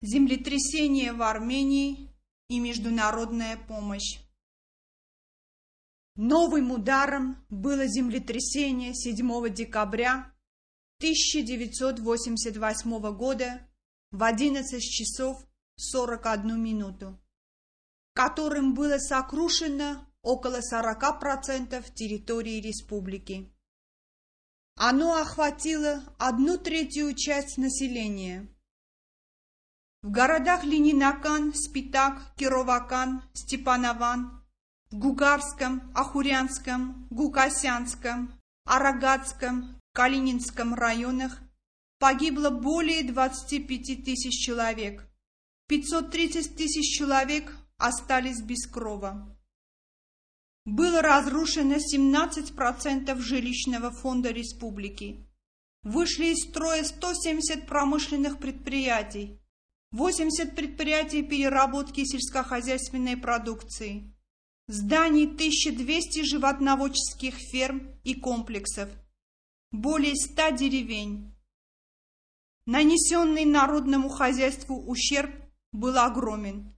Землетрясение в Армении и международная помощь. Новым ударом было землетрясение 7 декабря 1988 года в 11 часов 41 минуту, которым было сокрушено около 40% территории республики. Оно охватило одну третью часть населения – в городах Ленинакан, Спитак, Кировакан, Степанован, в Гугарском, Ахурянском, Гукасянском, Арагатском, Калининском районах погибло более 25 тысяч человек. 530 тысяч человек остались без крова. Было разрушено 17% жилищного фонда республики. Вышли из строя 170 промышленных предприятий, 80 предприятий переработки сельскохозяйственной продукции, зданий 1200 животноводческих ферм и комплексов, более 100 деревень. Нанесенный народному хозяйству ущерб был огромен.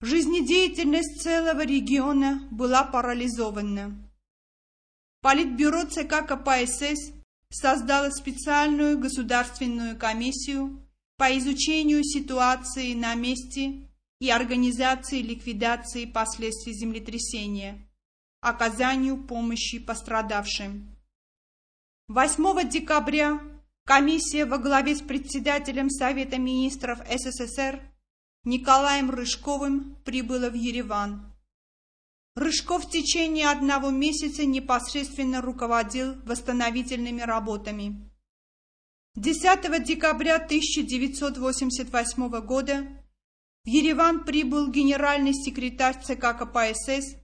Жизнедеятельность целого региона была парализована. Политбюро ЦК КПСС создало специальную государственную комиссию по изучению ситуации на месте и организации ликвидации последствий землетрясения, оказанию помощи пострадавшим. 8 декабря комиссия во главе с председателем Совета министров СССР Николаем Рыжковым прибыла в Ереван. Рыжков в течение одного месяца непосредственно руководил восстановительными работами. 10 декабря 1988 года в Ереван прибыл генеральный секретарь ЦК КПСС,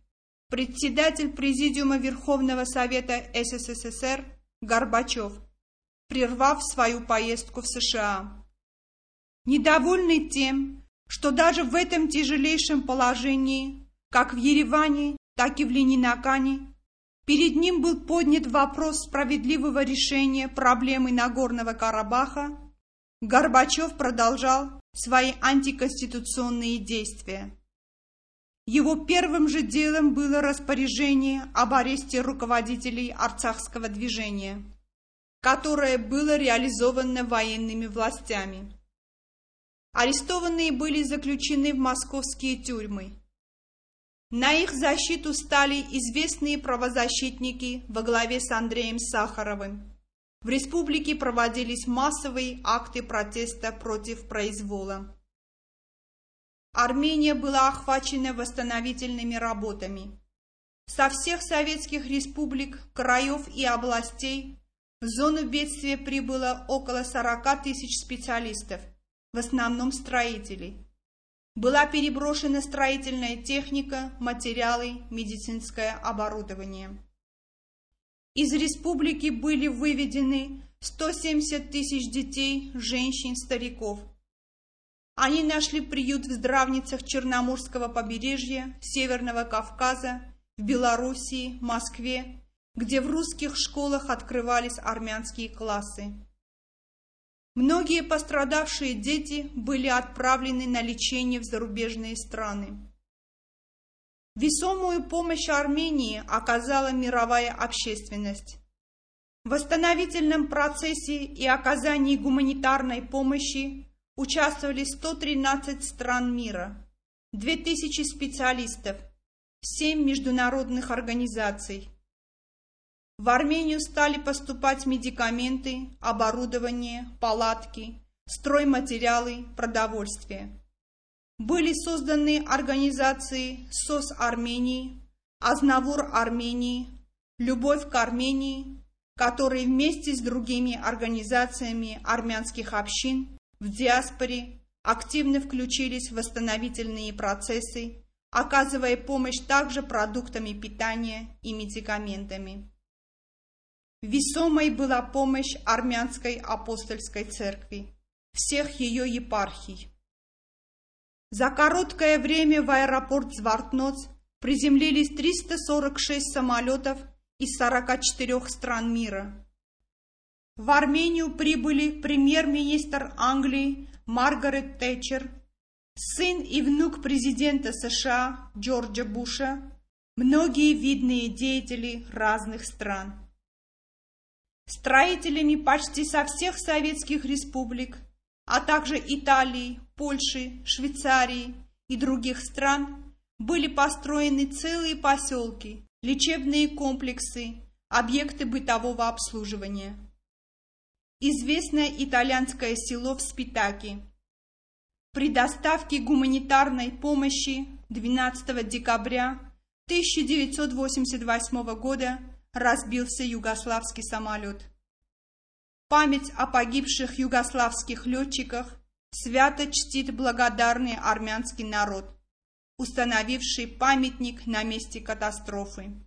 председатель Президиума Верховного Совета СССР Горбачев, прервав свою поездку в США. Недовольный тем, что даже в этом тяжелейшем положении, как в Ереване, так и в Ленинакане, Перед ним был поднят вопрос справедливого решения проблемы Нагорного Карабаха. Горбачев продолжал свои антиконституционные действия. Его первым же делом было распоряжение об аресте руководителей арцахского движения, которое было реализовано военными властями. Арестованные были заключены в московские тюрьмы. На их защиту стали известные правозащитники во главе с Андреем Сахаровым. В республике проводились массовые акты протеста против произвола. Армения была охвачена восстановительными работами. Со всех советских республик, краев и областей в зону бедствия прибыло около 40 тысяч специалистов, в основном строителей. Была переброшена строительная техника, материалы, медицинское оборудование. Из республики были выведены 170 тысяч детей, женщин, стариков. Они нашли приют в здравницах Черноморского побережья, Северного Кавказа, в Белоруссии, Москве, где в русских школах открывались армянские классы. Многие пострадавшие дети были отправлены на лечение в зарубежные страны. Весомую помощь Армении оказала мировая общественность. В восстановительном процессе и оказании гуманитарной помощи участвовали 113 стран мира, 2000 специалистов, 7 международных организаций, в Армению стали поступать медикаменты, оборудование, палатки, стройматериалы, продовольствие. Были созданы организации СОС Армении, Азнавур Армении, Любовь к Армении, которые вместе с другими организациями армянских общин в диаспоре активно включились в восстановительные процессы, оказывая помощь также продуктами питания и медикаментами. Весомой была помощь армянской апостольской церкви, всех ее епархий. За короткое время в аэропорт Звартноц приземлились 346 самолетов из 44 стран мира. В Армению прибыли премьер-министр Англии Маргарет Тэтчер, сын и внук президента США Джорджа Буша, многие видные деятели разных стран. Строителями почти со всех советских республик, а также Италии, Польши, Швейцарии и других стран были построены целые поселки, лечебные комплексы, объекты бытового обслуживания. Известное итальянское село в Спитаке. При доставке гуманитарной помощи 12 декабря 1988 года разбился югославский самолет. Память о погибших югославских летчиках свято чтит благодарный армянский народ, установивший памятник на месте катастрофы.